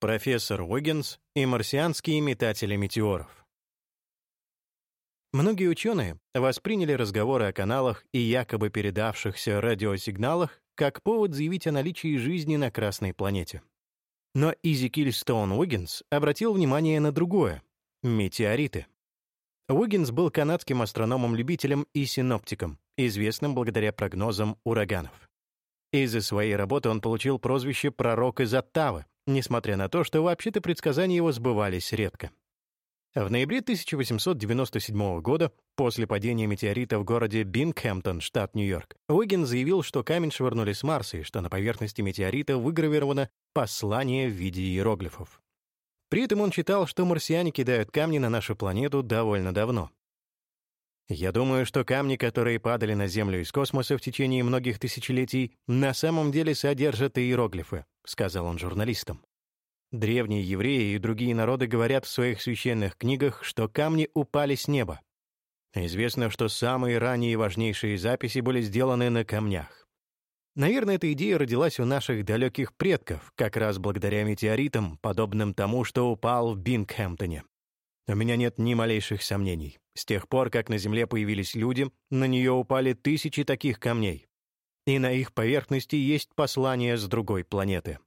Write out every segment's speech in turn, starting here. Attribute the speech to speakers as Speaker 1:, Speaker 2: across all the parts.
Speaker 1: Профессор Уиггинс и марсианские метатели метеоров. Многие ученые восприняли разговоры о каналах и якобы передавшихся радиосигналах как повод заявить о наличии жизни на Красной планете. Но Изикиль Стоун Уиггинс обратил внимание на другое — метеориты. Уиггинс был канадским астрономом-любителем и синоптиком, известным благодаря прогнозам ураганов. Из-за своей работы он получил прозвище «пророк из Оттавы», несмотря на то, что вообще-то предсказания его сбывались редко. В ноябре 1897 года, после падения метеорита в городе Бингхэмптон, штат Нью-Йорк, Уиггин заявил, что камень швырнули с Марса и что на поверхности метеорита выгравировано послание в виде иероглифов. При этом он считал, что марсиане кидают камни на нашу планету довольно давно. Я думаю, что камни, которые падали на Землю из космоса в течение многих тысячелетий, на самом деле содержат иероглифы, сказал он журналистам. Древние евреи и другие народы говорят в своих священных книгах, что камни упали с неба. Известно, что самые ранние и важнейшие записи были сделаны на камнях. Наверное, эта идея родилась у наших далеких предков, как раз благодаря метеоритам, подобным тому, что упал в Бингхэмптоне. У меня нет ни малейших сомнений. С тех пор, как на Земле появились люди, на нее упали тысячи таких камней. И на их поверхности есть послание с другой планеты.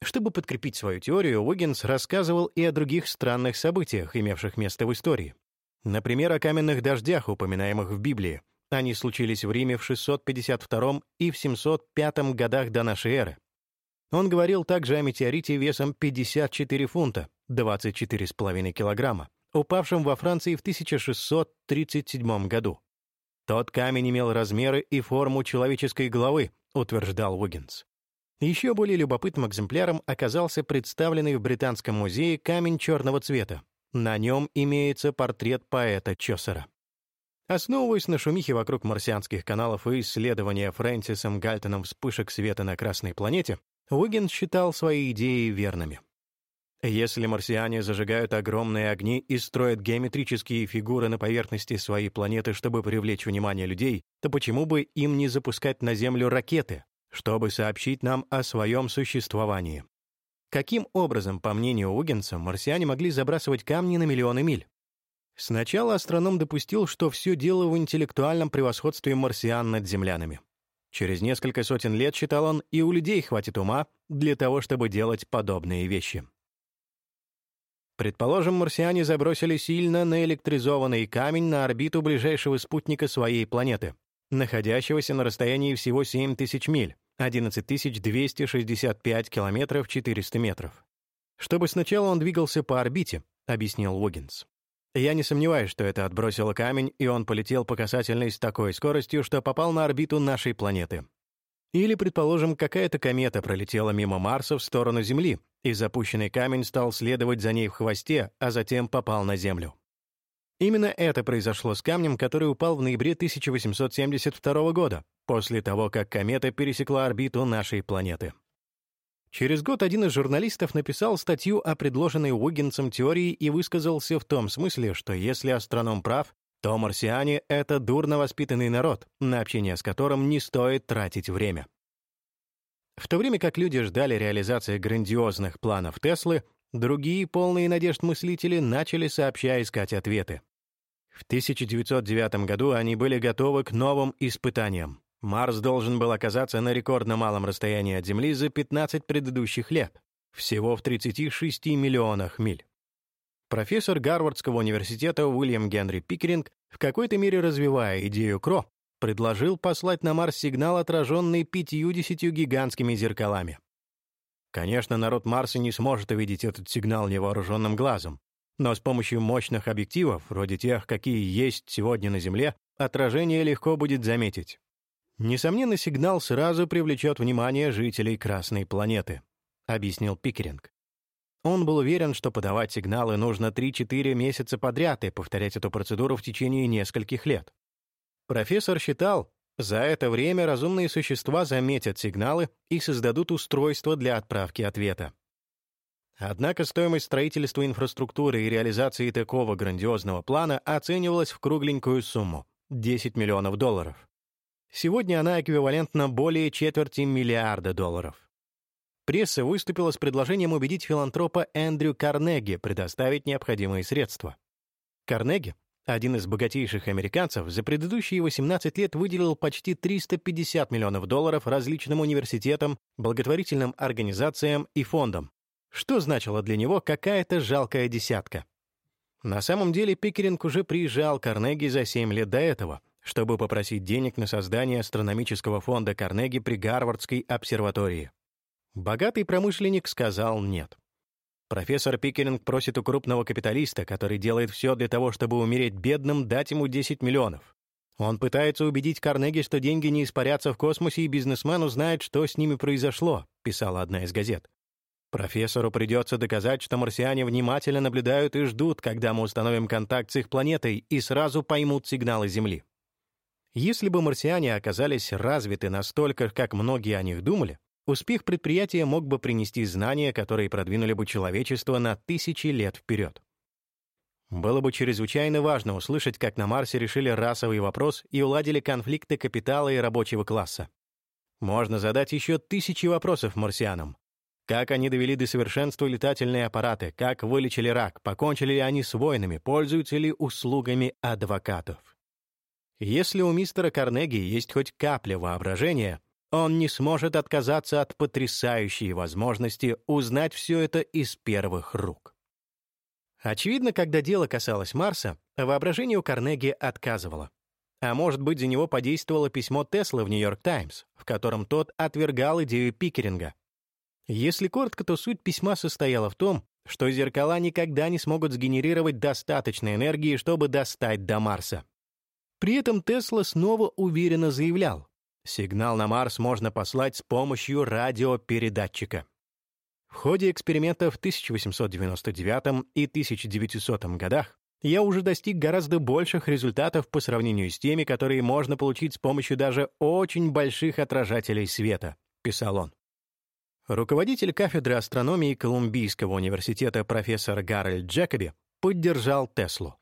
Speaker 1: Чтобы подкрепить свою теорию, Уиггинс рассказывал и о других странных событиях, имевших место в истории. Например, о каменных дождях, упоминаемых в Библии. Они случились в Риме в 652 и в 705 годах до нашей эры. Он говорил также о метеорите весом 54 фунта, 24,5 килограмма, упавшем во Франции в 1637 году. Тот камень имел размеры и форму человеческой головы, утверждал Уиггинс. Еще более любопытным экземпляром оказался представленный в Британском музее камень черного цвета. На нем имеется портрет поэта Чосера. Основываясь на шумихе вокруг марсианских каналов и исследования Фрэнсисом Гальтоном вспышек света на Красной планете, Уиггин считал свои идеи верными. Если марсиане зажигают огромные огни и строят геометрические фигуры на поверхности своей планеты, чтобы привлечь внимание людей, то почему бы им не запускать на Землю ракеты, чтобы сообщить нам о своем существовании? Каким образом, по мнению Угенса, марсиане могли забрасывать камни на миллионы миль? Сначала астроном допустил, что все дело в интеллектуальном превосходстве марсиан над землянами. Через несколько сотен лет, считал он, и у людей хватит ума для того, чтобы делать подобные вещи. Предположим, марсиане забросили сильно наэлектризованный камень на орбиту ближайшего спутника своей планеты, находящегося на расстоянии всего 7 тысяч миль, 11 265 километров 400 метров. Чтобы сначала он двигался по орбите, объяснил Уогинс. Я не сомневаюсь, что это отбросило камень, и он полетел по касательной с такой скоростью, что попал на орбиту нашей планеты. Или, предположим, какая-то комета пролетела мимо Марса в сторону Земли, и запущенный камень стал следовать за ней в хвосте, а затем попал на Землю. Именно это произошло с камнем, который упал в ноябре 1872 года, после того, как комета пересекла орбиту нашей планеты. Через год один из журналистов написал статью о предложенной Уиггинсом теории и высказался в том смысле, что если астроном прав, то марсиане — это дурно воспитанный народ, на общение с которым не стоит тратить время. В то время как люди ждали реализации грандиозных планов Теслы, другие полные надежд мыслители начали сообща искать ответы. В 1909 году они были готовы к новым испытаниям. Марс должен был оказаться на рекордно малом расстоянии от Земли за 15 предыдущих лет, всего в 36 миллионах миль. Профессор Гарвардского университета Уильям Генри Пикеринг, в какой-то мере развивая идею КРО, предложил послать на Марс сигнал, отраженный 50 гигантскими зеркалами. Конечно, народ Марса не сможет увидеть этот сигнал невооруженным глазом, но с помощью мощных объективов, вроде тех, какие есть сегодня на Земле, отражение легко будет заметить. Несомненно, сигнал сразу привлечет внимание жителей Красной планеты, объяснил Пикеринг. Он был уверен, что подавать сигналы нужно 3-4 месяца подряд и повторять эту процедуру в течение нескольких лет. Профессор считал, за это время разумные существа заметят сигналы и создадут устройство для отправки ответа. Однако стоимость строительства инфраструктуры и реализации такого грандиозного плана оценивалась в кругленькую сумму — 10 миллионов долларов. Сегодня она эквивалентна более четверти миллиарда долларов. Пресса выступила с предложением убедить филантропа Эндрю Карнеги предоставить необходимые средства. Карнеги, один из богатейших американцев, за предыдущие 18 лет выделил почти 350 миллионов долларов различным университетам, благотворительным организациям и фондам, что значило для него какая-то жалкая десятка. На самом деле Пикеринг уже приезжал к Карнеги за 7 лет до этого, чтобы попросить денег на создание астрономического фонда Карнеги при Гарвардской обсерватории. Богатый промышленник сказал «нет». Профессор Пикеринг просит у крупного капиталиста, который делает все для того, чтобы умереть бедным, дать ему 10 миллионов. Он пытается убедить Карнеги, что деньги не испарятся в космосе, и бизнесмен узнает, что с ними произошло, писала одна из газет. Профессору придется доказать, что марсиане внимательно наблюдают и ждут, когда мы установим контакт с их планетой и сразу поймут сигналы Земли. Если бы марсиане оказались развиты настолько, как многие о них думали, успех предприятия мог бы принести знания, которые продвинули бы человечество на тысячи лет вперед. Было бы чрезвычайно важно услышать, как на Марсе решили расовый вопрос и уладили конфликты капитала и рабочего класса. Можно задать еще тысячи вопросов марсианам, как они довели до совершенства летательные аппараты, как вылечили рак, покончили ли они с войнами, пользуются ли услугами адвокатов. Если у мистера Карнеги есть хоть капля воображения, он не сможет отказаться от потрясающей возможности узнать все это из первых рук. Очевидно, когда дело касалось Марса, воображение у Карнеги отказывало. А может быть, за него подействовало письмо Тесла в «Нью-Йорк Таймс», в котором тот отвергал идею Пикеринга — если коротко, то суть письма состояла в том, что зеркала никогда не смогут сгенерировать достаточно энергии, чтобы достать до Марса. При этом Тесла снова уверенно заявлял, сигнал на Марс можно послать с помощью радиопередатчика. В ходе экспериментов в 1899 и 1900 годах я уже достиг гораздо больших результатов по сравнению с теми, которые можно получить с помощью даже очень больших отражателей света, писал он. Руководитель кафедры астрономии Колумбийского университета профессор Гарольд Джекоби поддержал Теслу.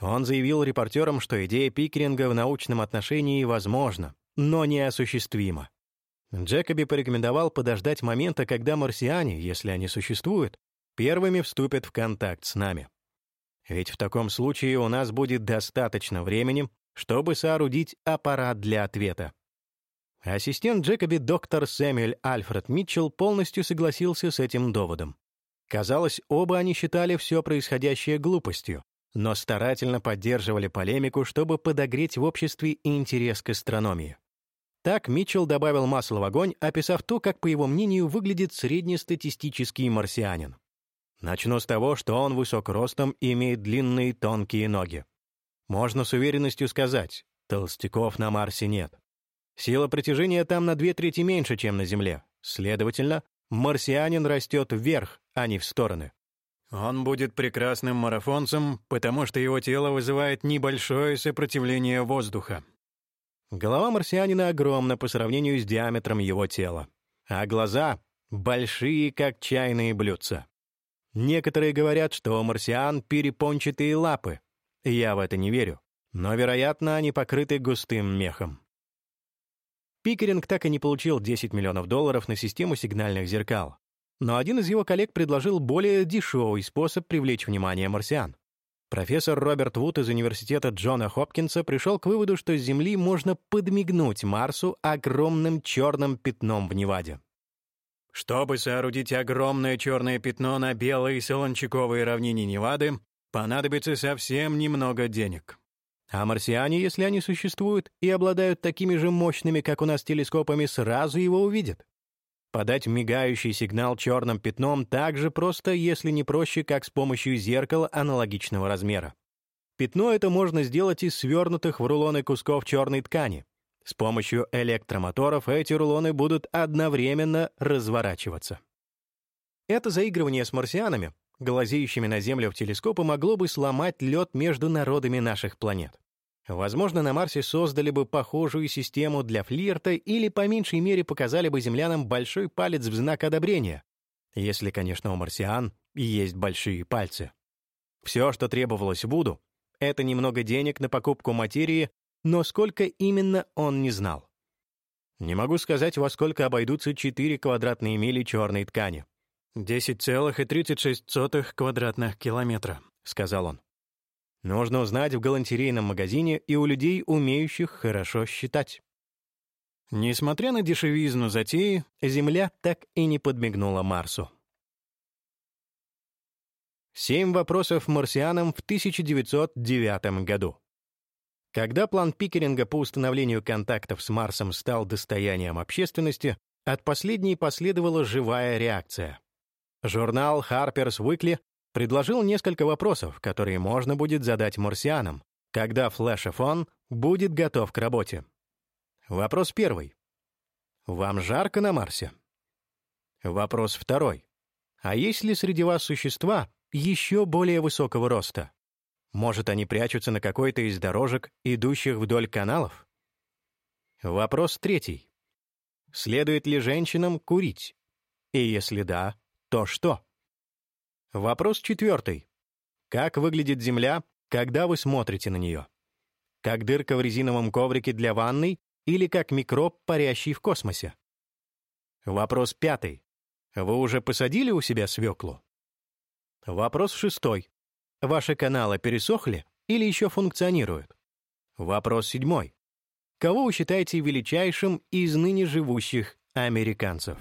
Speaker 1: Он заявил репортерам, что идея Пикеринга в научном отношении возможна, но неосуществима. Джекоби порекомендовал подождать момента, когда марсиане, если они существуют, первыми вступят в контакт с нами. Ведь в таком случае у нас будет достаточно времени, чтобы соорудить аппарат для ответа. Ассистент Джекоби доктор Сэмюэль Альфред Митчелл полностью согласился с этим доводом. Казалось, оба они считали все происходящее глупостью, но старательно поддерживали полемику, чтобы подогреть в обществе интерес к астрономии. Так Митчелл добавил масло в огонь, описав то, как, по его мнению, выглядит среднестатистический марсианин. Начну с того, что он высок ростом и имеет длинные тонкие ноги. Можно с уверенностью сказать, толстяков на Марсе нет. Сила притяжения там на две трети меньше, чем на Земле. Следовательно, марсианин растет вверх, а не в стороны. Он будет прекрасным марафонцем, потому что его тело вызывает небольшое сопротивление воздуха. Голова марсианина огромна по сравнению с диаметром его тела, а глаза — большие, как чайные блюдца. Некоторые говорят, что у марсиан перепончатые лапы. Я в это не верю, но, вероятно, они покрыты густым мехом. Пикеринг так и не получил 10 миллионов долларов на систему сигнальных зеркал. Но один из его коллег предложил более дешевый способ привлечь внимание марсиан. Профессор Роберт Вуд из университета Джона Хопкинса пришел к выводу, что с Земли можно подмигнуть Марсу огромным черным пятном в Неваде. Чтобы соорудить огромное черное пятно на белой солончаковой равнине Невады, понадобится совсем немного денег. А марсиане, если они существуют и обладают такими же мощными, как у нас, телескопами, сразу его увидят. Подать мигающий сигнал черным пятном так же просто, если не проще, как с помощью зеркала аналогичного размера. Пятно это можно сделать из свернутых в рулоны кусков черной ткани. С помощью электромоторов эти рулоны будут одновременно разворачиваться. Это заигрывание с марсианами глазеющими на Землю в телескопы, могло бы сломать лед между народами наших планет. Возможно, на Марсе создали бы похожую систему для флирта или, по меньшей мере, показали бы землянам большой палец в знак одобрения, если, конечно, у марсиан есть большие пальцы. Все, что требовалось Вуду, это немного денег на покупку материи, но сколько именно он не знал. Не могу сказать, во сколько обойдутся 4 квадратные мили черной ткани. 10,36 квадратных километра, сказал он. Нужно узнать в галантерейном магазине и у людей, умеющих хорошо считать. Несмотря на дешевизну затеи, Земля так и не подмигнула Марсу. Семь вопросов марсианам в 1909 году. Когда план Пикеринга по установлению контактов с Марсом стал достоянием общественности, от последней последовала живая реакция. Журнал Harper's Weekly предложил несколько вопросов, которые можно будет задать марсианам, когда флешофон будет готов к работе. Вопрос первый. Вам жарко на Марсе? Вопрос второй. А есть ли среди вас существа еще более высокого роста? Может, они прячутся на какой-то из дорожек, идущих вдоль каналов? Вопрос третий. Следует ли женщинам курить? И если да, то что? Вопрос четвертый. Как выглядит Земля, когда вы смотрите на нее? Как дырка в резиновом коврике для ванной или как микроб, парящий в космосе? Вопрос пятый. Вы уже посадили у себя свеклу? Вопрос шестой. Ваши каналы пересохли или еще функционируют? Вопрос седьмой. Кого вы считаете величайшим из ныне живущих американцев?